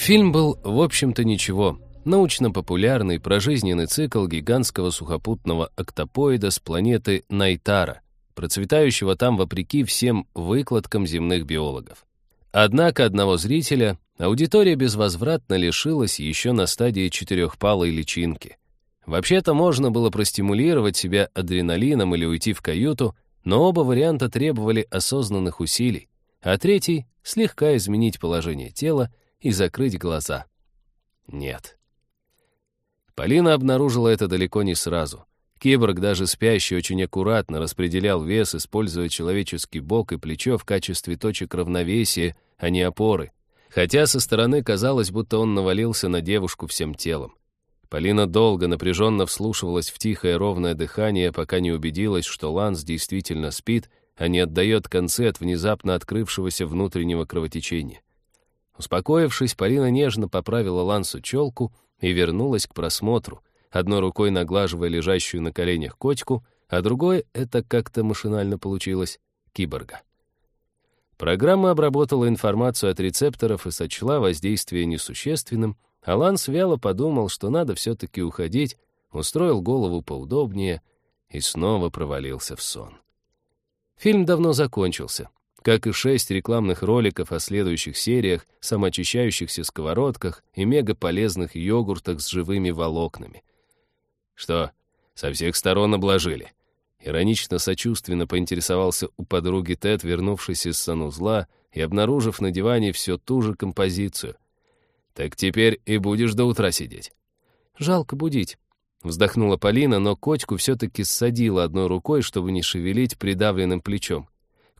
Фильм был, в общем-то, ничего. Научно-популярный про жизненный цикл гигантского сухопутного октопоида с планеты Найтара, процветающего там вопреки всем выкладкам земных биологов. Однако одного зрителя аудитория безвозвратно лишилась еще на стадии четырехпалой личинки. Вообще-то можно было простимулировать себя адреналином или уйти в каюту, но оба варианта требовали осознанных усилий, а третий — слегка изменить положение тела и закрыть глаза. Нет. Полина обнаружила это далеко не сразу. Киборг, даже спящий, очень аккуратно распределял вес, используя человеческий бок и плечо в качестве точек равновесия, а не опоры. Хотя со стороны казалось, будто он навалился на девушку всем телом. Полина долго напряженно вслушивалась в тихое ровное дыхание, пока не убедилась, что Ланс действительно спит, а не отдает концы от внезапно открывшегося внутреннего кровотечения. Успокоившись, Полина нежно поправила Лансу челку и вернулась к просмотру, одной рукой наглаживая лежащую на коленях котику, а другой, это как-то машинально получилось, киборга. Программа обработала информацию от рецепторов и сочла воздействие несущественным, а Ланс вяло подумал, что надо все-таки уходить, устроил голову поудобнее и снова провалился в сон. Фильм давно закончился, как и шесть рекламных роликов о следующих сериях, самоочищающихся сковородках и мегаполезных йогуртах с живыми волокнами. Что, со всех сторон обложили? Иронично сочувственно поинтересовался у подруги Тед, вернувшись из санузла и обнаружив на диване все ту же композицию. «Так теперь и будешь до утра сидеть». «Жалко будить», — вздохнула Полина, но котику все-таки ссадила одной рукой, чтобы не шевелить придавленным плечом.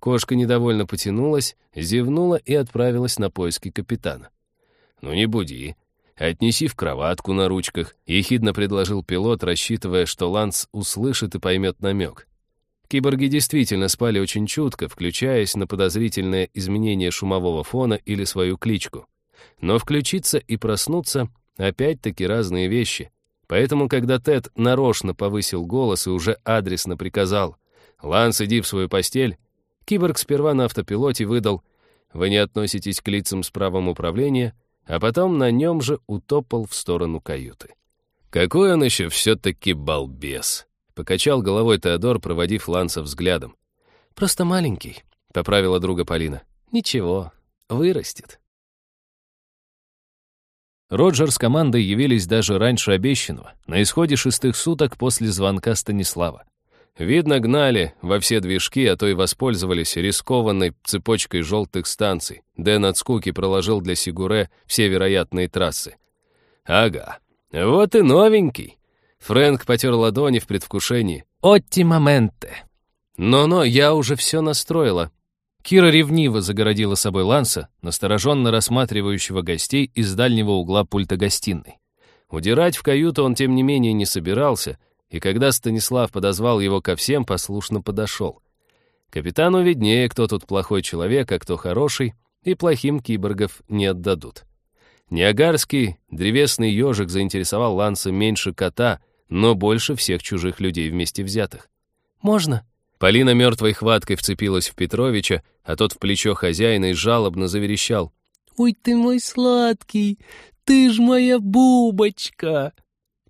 Кошка недовольно потянулась, зевнула и отправилась на поиски капитана. «Ну не буди. Отнеси в кроватку на ручках», — ехидно предложил пилот, рассчитывая, что Ланс услышит и поймет намек. Киборги действительно спали очень чутко, включаясь на подозрительное изменение шумового фона или свою кличку. Но включиться и проснуться — опять-таки разные вещи. Поэтому, когда Тед нарочно повысил голос и уже адресно приказал «Ланс, иди в свою постель», Киборг сперва на автопилоте выдал «Вы не относитесь к лицам с правом управления», а потом на нем же утопал в сторону каюты. «Какой он еще все-таки балбес!» — покачал головой Теодор, проводив Ланса взглядом. «Просто маленький», — поправила друга Полина. «Ничего, вырастет». Роджер с командой явились даже раньше обещанного, на исходе шестых суток после звонка Станислава. Видно, гнали во все движки, а то и воспользовались рискованной цепочкой желтых станций. Дэн от скуки проложил для Сигуре все вероятные трассы. «Ага, вот и новенький!» Фрэнк потер ладони в предвкушении. «Отти моменте!» «Но-но, я уже все настроила». Кира ревниво загородила собой Ланса, настороженно рассматривающего гостей из дальнего угла пульта гостиной. Удирать в каюту он, тем не менее, не собирался — и когда Станислав подозвал его ко всем, послушно подошел. Капитану виднее, кто тут плохой человек, а кто хороший, и плохим киборгов не отдадут. Ниагарский древесный ежик заинтересовал Ланса меньше кота, но больше всех чужих людей вместе взятых. «Можно?» Полина мертвой хваткой вцепилась в Петровича, а тот в плечо хозяина и жалобно заверещал. «Ой ты мой сладкий, ты ж моя бубочка!»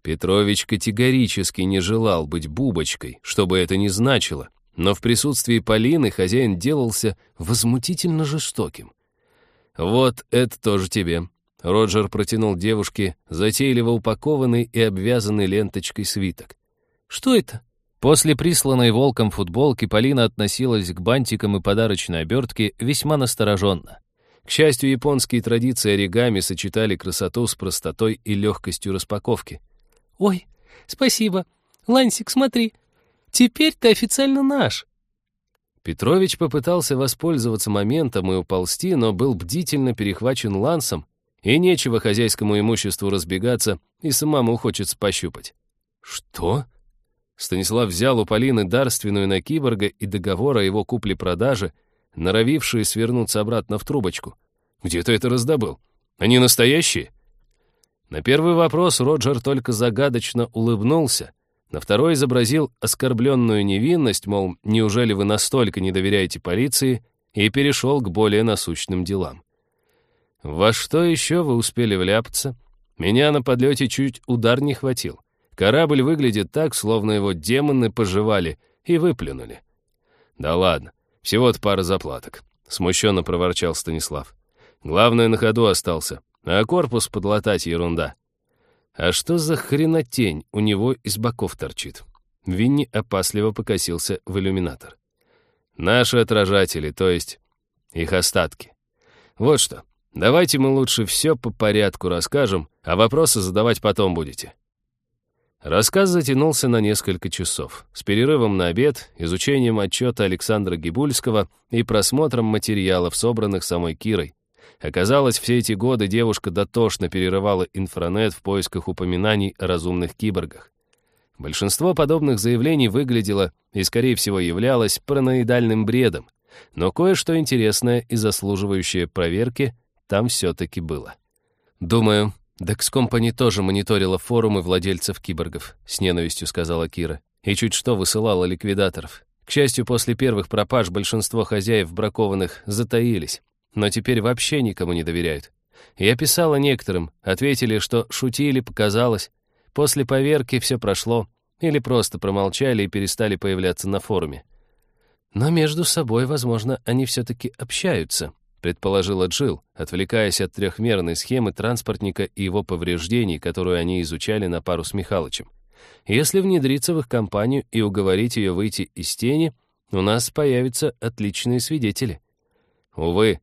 Петрович категорически не желал быть бубочкой, что бы это ни значило, но в присутствии Полины хозяин делался возмутительно жестоким. «Вот это тоже тебе». Роджер протянул девушке затейливо упакованный и обвязанный ленточкой свиток. «Что это?» После присланной волком футболки Полина относилась к бантикам и подарочной обертке весьма настороженно. К счастью, японские традиции оригами сочетали красоту с простотой и легкостью распаковки. «Ой, спасибо. Лансик, смотри. Теперь ты официально наш». Петрович попытался воспользоваться моментом и уползти, но был бдительно перехвачен Лансом, и нечего хозяйскому имуществу разбегаться, и самому хочется пощупать. «Что?» Станислав взял у Полины дарственную на киборга и договор о его купле-продаже, норовившие свернуться обратно в трубочку. «Где ты это раздобыл? Они настоящие?» На первый вопрос Роджер только загадочно улыбнулся, на второй изобразил оскорбленную невинность, мол, неужели вы настолько не доверяете полиции, и перешел к более насущным делам. «Во что еще вы успели вляпаться? Меня на подлете чуть удар не хватил. Корабль выглядит так, словно его демоны пожевали и выплюнули». «Да ладно, всего-то пара заплаток», — смущенно проворчал Станислав. «Главное, на ходу остался, а корпус подлатать ерунда». «А что за хренотень у него из боков торчит?» Винни опасливо покосился в иллюминатор. «Наши отражатели, то есть их остатки. Вот что, давайте мы лучше все по порядку расскажем, а вопросы задавать потом будете». Рассказ затянулся на несколько часов, с перерывом на обед, изучением отчета Александра Гибульского и просмотром материалов, собранных самой Кирой. Оказалось, все эти годы девушка дотошно перерывала инфранет в поисках упоминаний о разумных киборгах. Большинство подобных заявлений выглядело и, скорее всего, являлось параноидальным бредом, но кое-что интересное и заслуживающее проверки там все-таки было. «Думаю, Dex Company тоже мониторила форумы владельцев киборгов», с ненавистью сказала Кира, и чуть что высылала ликвидаторов. К счастью, после первых пропаж большинство хозяев бракованных затаились, но теперь вообще никому не доверяют. Я писала некоторым, ответили, что шутили, показалось, После поверки все прошло, или просто промолчали и перестали появляться на форуме. Но между собой, возможно, они все-таки общаются, предположила Джилл, отвлекаясь от трехмерной схемы транспортника и его повреждений, которую они изучали на пару с Михалычем. Если внедриться в их компанию и уговорить ее выйти из тени, у нас появятся отличные свидетели. Увы,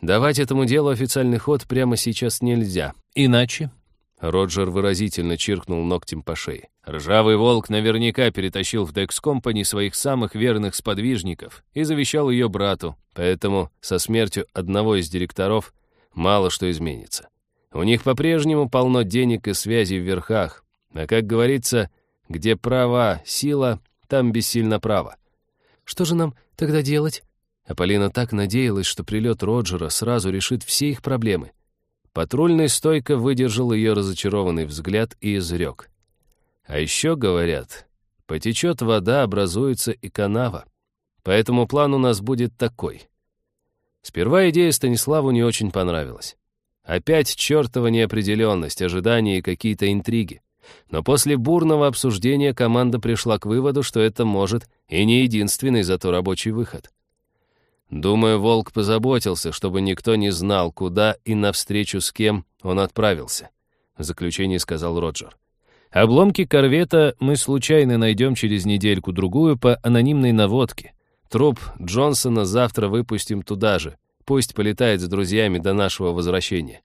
давать этому делу официальный ход прямо сейчас нельзя. Иначе Роджер выразительно чиркнул ногтем по шее. Ржавый волк наверняка перетащил в Декс Компани своих самых верных сподвижников и завещал ее брату, поэтому со смертью одного из директоров мало что изменится. У них по-прежнему полно денег и связей в верхах, а, как говорится, где права, сила, там бессильно право. Что же нам тогда делать? Аполлина так надеялась, что прилет Роджера сразу решит все их проблемы. Патрульный стойко выдержал ее разочарованный взгляд и изрек. А еще, говорят, потечет вода, образуется и канава. Поэтому план у нас будет такой. Сперва идея Станиславу не очень понравилась. Опять чертова неопределенность, ожидания и какие-то интриги. Но после бурного обсуждения команда пришла к выводу, что это может и не единственный зато рабочий выход. Думаю, Волк позаботился, чтобы никто не знал, куда и навстречу с кем он отправился, в заключении сказал Роджер. Обломки корвета мы случайно найдем через недельку-другую по анонимной наводке. Труп Джонсона завтра выпустим туда же. Пусть полетает с друзьями до нашего возвращения.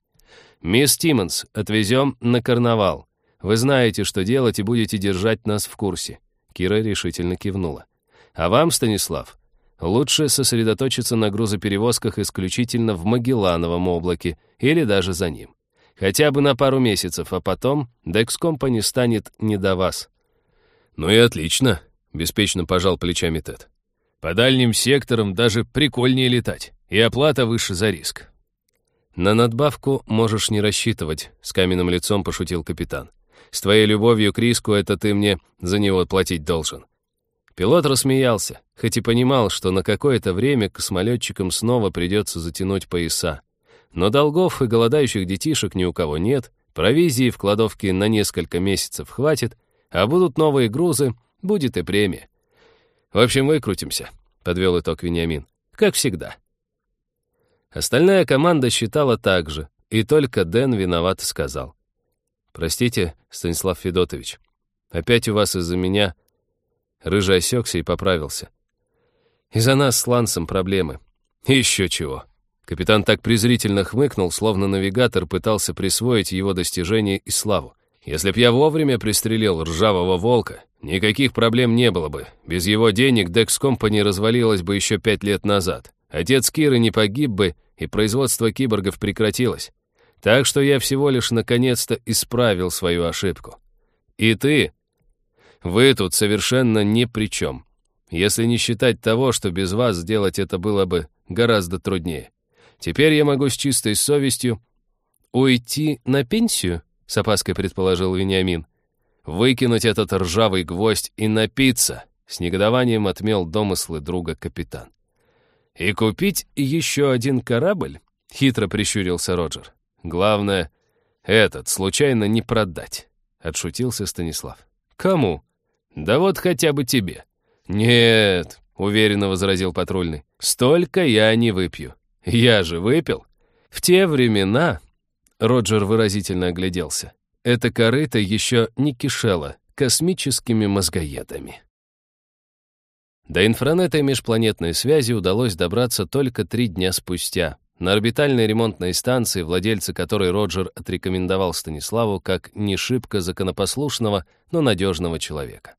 Мисс Тиммонс, отвезем на карнавал. Вы знаете, что делать, и будете держать нас в курсе. Кира решительно кивнула. А вам, Станислав, Лучше сосредоточиться на грузоперевозках исключительно в Магеллановом облаке или даже за ним. Хотя бы на пару месяцев, а потом Company станет не до вас. «Ну и отлично», — беспечно пожал плечами Тед. «По дальним секторам даже прикольнее летать, и оплата выше за риск». «На надбавку можешь не рассчитывать», — с каменным лицом пошутил капитан. «С твоей любовью к риску это ты мне за него платить должен. Пилот рассмеялся, хоть и понимал, что на какое-то время космолетчикам снова придется затянуть пояса. Но долгов и голодающих детишек ни у кого нет, провизии в кладовке на несколько месяцев хватит, а будут новые грузы, будет и премия. В общем, выкрутимся, подвел итог Вениамин. Как всегда. Остальная команда считала так же, и только Дэн виноват сказал. «Простите, Станислав Федотович, опять у вас из-за меня Рыжий осекся и поправился. «Из-за нас с Лансом проблемы. Еще чего». Капитан так презрительно хмыкнул, словно навигатор пытался присвоить его достижение и славу. «Если б я вовремя пристрелил ржавого волка, никаких проблем не было бы. Без его денег Декс Компани развалилась бы еще пять лет назад. Отец Киры не погиб бы, и производство киборгов прекратилось. Так что я всего лишь наконец-то исправил свою ошибку. И ты, вы тут совершенно ни при чем. Если не считать того, что без вас сделать это было бы гораздо труднее. Теперь я могу с чистой совестью уйти на пенсию, с опаской предположил Вениамин. Выкинуть этот ржавый гвоздь и напиться, с негодованием отмел домыслы друга капитан. И купить еще один корабль? — хитро прищурился Роджер. «Главное, этот случайно не продать», — отшутился Станислав. «Кому?» «Да вот хотя бы тебе». «Нет», — уверенно возразил патрульный, — «столько я не выпью. Я же выпил. В те времена...» Роджер выразительно огляделся. «Это корыто еще не кишело космическими мозгоедами». До инфранета межпланетной связи удалось добраться только три дня спустя. На орбитальной ремонтной станции, владельца которой Роджер отрекомендовал Станиславу как не шибко законопослушного, но надежного человека.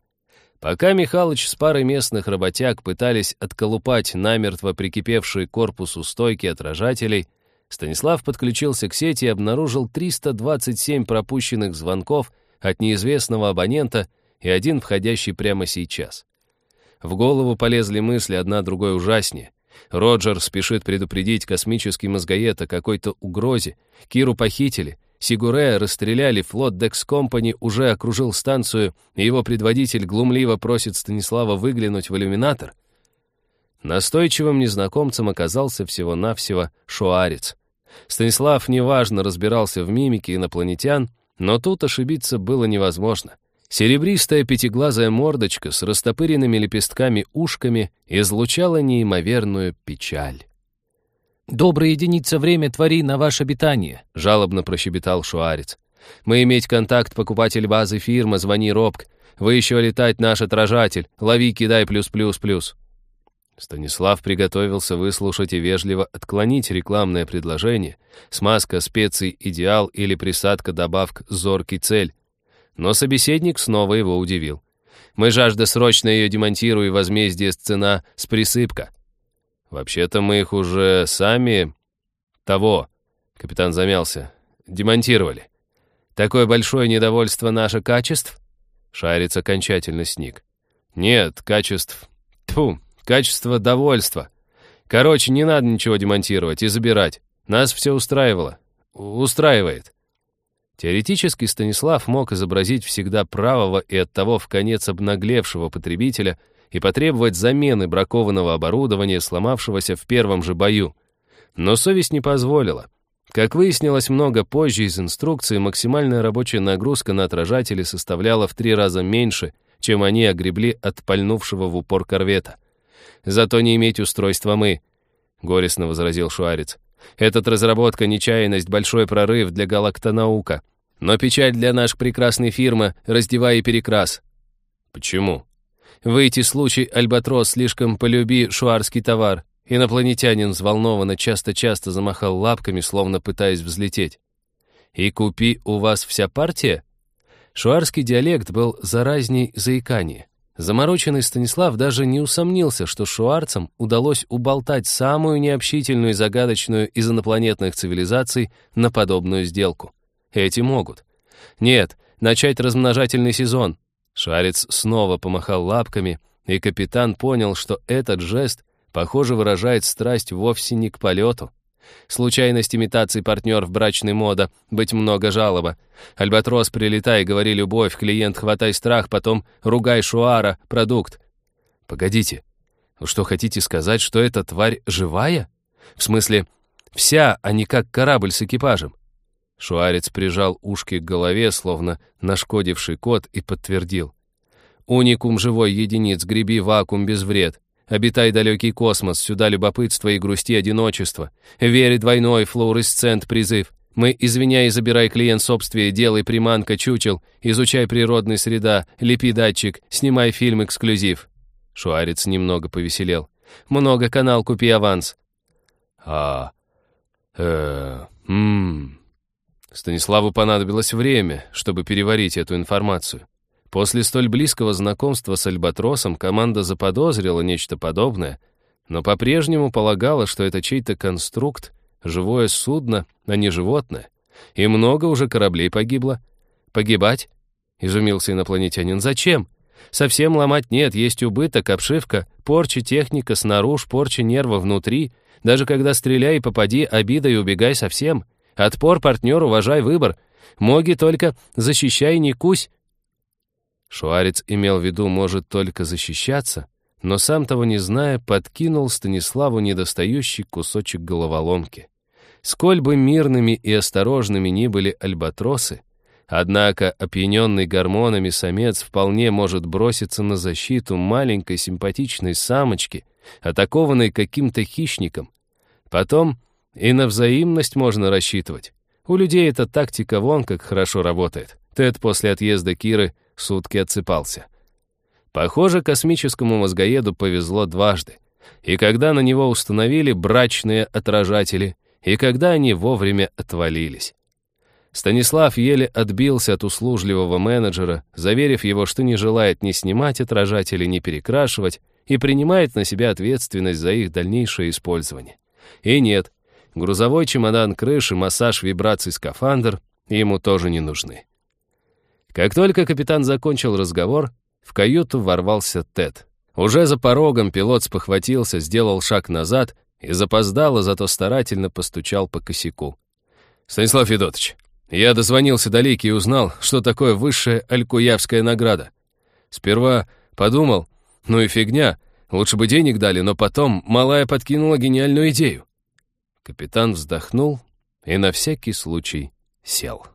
Пока Михалыч с парой местных работяг пытались отколупать намертво прикипевшие к корпусу стойки отражателей, Станислав подключился к сети и обнаружил 327 пропущенных звонков от неизвестного абонента и один входящий прямо сейчас. В голову полезли мысли одна другой ужаснее. Роджер спешит предупредить космический мозгоед о какой-то угрозе. Киру похитили, Сигуре расстреляли, флот Декс Компани уже окружил станцию, и его предводитель глумливо просит Станислава выглянуть в иллюминатор. Настойчивым незнакомцем оказался всего-навсего шуарец. Станислав неважно разбирался в мимике инопланетян, но тут ошибиться было невозможно. Серебристая пятиглазая мордочка с растопыренными лепестками ушками излучала неимоверную печаль. «Добрая единица время твори на ваше обитание», — жалобно прощебетал шуарец. «Мы иметь контакт, покупатель базы фирма, звони робк. Вы еще летать наш отражатель, лови, кидай плюс-плюс-плюс». Станислав приготовился выслушать и вежливо отклонить рекламное предложение, смазка специй «Идеал» или присадка добавок «Зоркий цель». Но собеседник снова его удивил. «Мы жажда срочно ее демонтируй, возмездие сцена с присыпка». «Вообще-то мы их уже сами...» «Того», — капитан замялся, — «демонтировали». «Такое большое недовольство наше качеств?» Шарец окончательно сник. «Нет, качеств... Тьфу, качество довольства. Короче, не надо ничего демонтировать и забирать. Нас все устраивало. Устраивает». Теоретически Станислав мог изобразить всегда правого и оттого в конец обнаглевшего потребителя — и потребовать замены бракованного оборудования, сломавшегося в первом же бою. Но совесть не позволила. Как выяснилось много позже из инструкции, максимальная рабочая нагрузка на отражатели составляла в три раза меньше, чем они огребли от пальнувшего в упор корвета. «Зато не иметь устройства мы», — горестно возразил Шуарец. «Этот разработка, нечаянность, большой прорыв для галактонаука. Но печаль для нашей прекрасной фирмы, раздевай и перекрас». «Почему?» В эти случаи Альбатрос слишком полюби шуарский товар. Инопланетянин взволнованно часто-часто замахал лапками, словно пытаясь взлететь. «И купи у вас вся партия?» Шуарский диалект был заразней заикания. Замороченный Станислав даже не усомнился, что шуарцам удалось уболтать самую необщительную и загадочную из инопланетных цивилизаций на подобную сделку. Эти могут. Нет, начать размножательный сезон, Шарец снова помахал лапками, и капитан понял, что этот жест, похоже, выражает страсть вовсе не к полету. Случайность имитации партнер в брачной мода, быть много жалоба. Альбатрос, прилетай, говори любовь, клиент, хватай страх, потом ругай шуара, продукт. Погодите, вы что, хотите сказать, что эта тварь живая? В смысле, вся, а не как корабль с экипажем? Шуарец прижал ушки к голове, словно нашкодивший кот, и подтвердил. «Уникум живой единиц, греби вакуум без вред. Обитай далекий космос, сюда любопытство и грусти одиночество. Верь двойной флуоресцент призыв. Мы, извиняй, забирай клиент собствие, делай приманка чучел, изучай природный среда, лепи датчик, снимай фильм эксклюзив». Шуарец немного повеселел. «Много канал, купи аванс». «А... э... ммм...» Станиславу понадобилось время, чтобы переварить эту информацию. После столь близкого знакомства с Альбатросом команда заподозрила нечто подобное, но по-прежнему полагала, что это чей-то конструкт, живое судно, а не животное. И много уже кораблей погибло. «Погибать?» — изумился инопланетянин. «Зачем? Совсем ломать нет, есть убыток, обшивка, порча техника снаружи, порча нерва внутри. Даже когда стреляй и попади, обида и убегай совсем. Отпор, партнер, уважай выбор. Моги только защищай, не кусь. Шуарец имел в виду, может только защищаться, но сам того не зная, подкинул Станиславу недостающий кусочек головоломки. Сколь бы мирными и осторожными ни были альбатросы, однако опьяненный гормонами самец вполне может броситься на защиту маленькой симпатичной самочки, атакованной каким-то хищником. Потом и на взаимность можно рассчитывать. У людей эта тактика вон как хорошо работает. Тед после отъезда Киры сутки отсыпался. Похоже, космическому мозгоеду повезло дважды. И когда на него установили брачные отражатели, и когда они вовремя отвалились. Станислав еле отбился от услужливого менеджера, заверив его, что не желает ни снимать отражатели, ни перекрашивать, и принимает на себя ответственность за их дальнейшее использование. И нет, грузовой чемодан крыши, массаж вибраций скафандр ему тоже не нужны. Как только капитан закончил разговор, в каюту ворвался Тед. Уже за порогом пилот спохватился, сделал шаг назад и запоздало, зато старательно постучал по косяку. «Станислав Федотович, я дозвонился до Лики и узнал, что такое высшая алькуявская награда. Сперва подумал, ну и фигня, лучше бы денег дали, но потом малая подкинула гениальную идею». Капитан вздохнул и на всякий случай сел.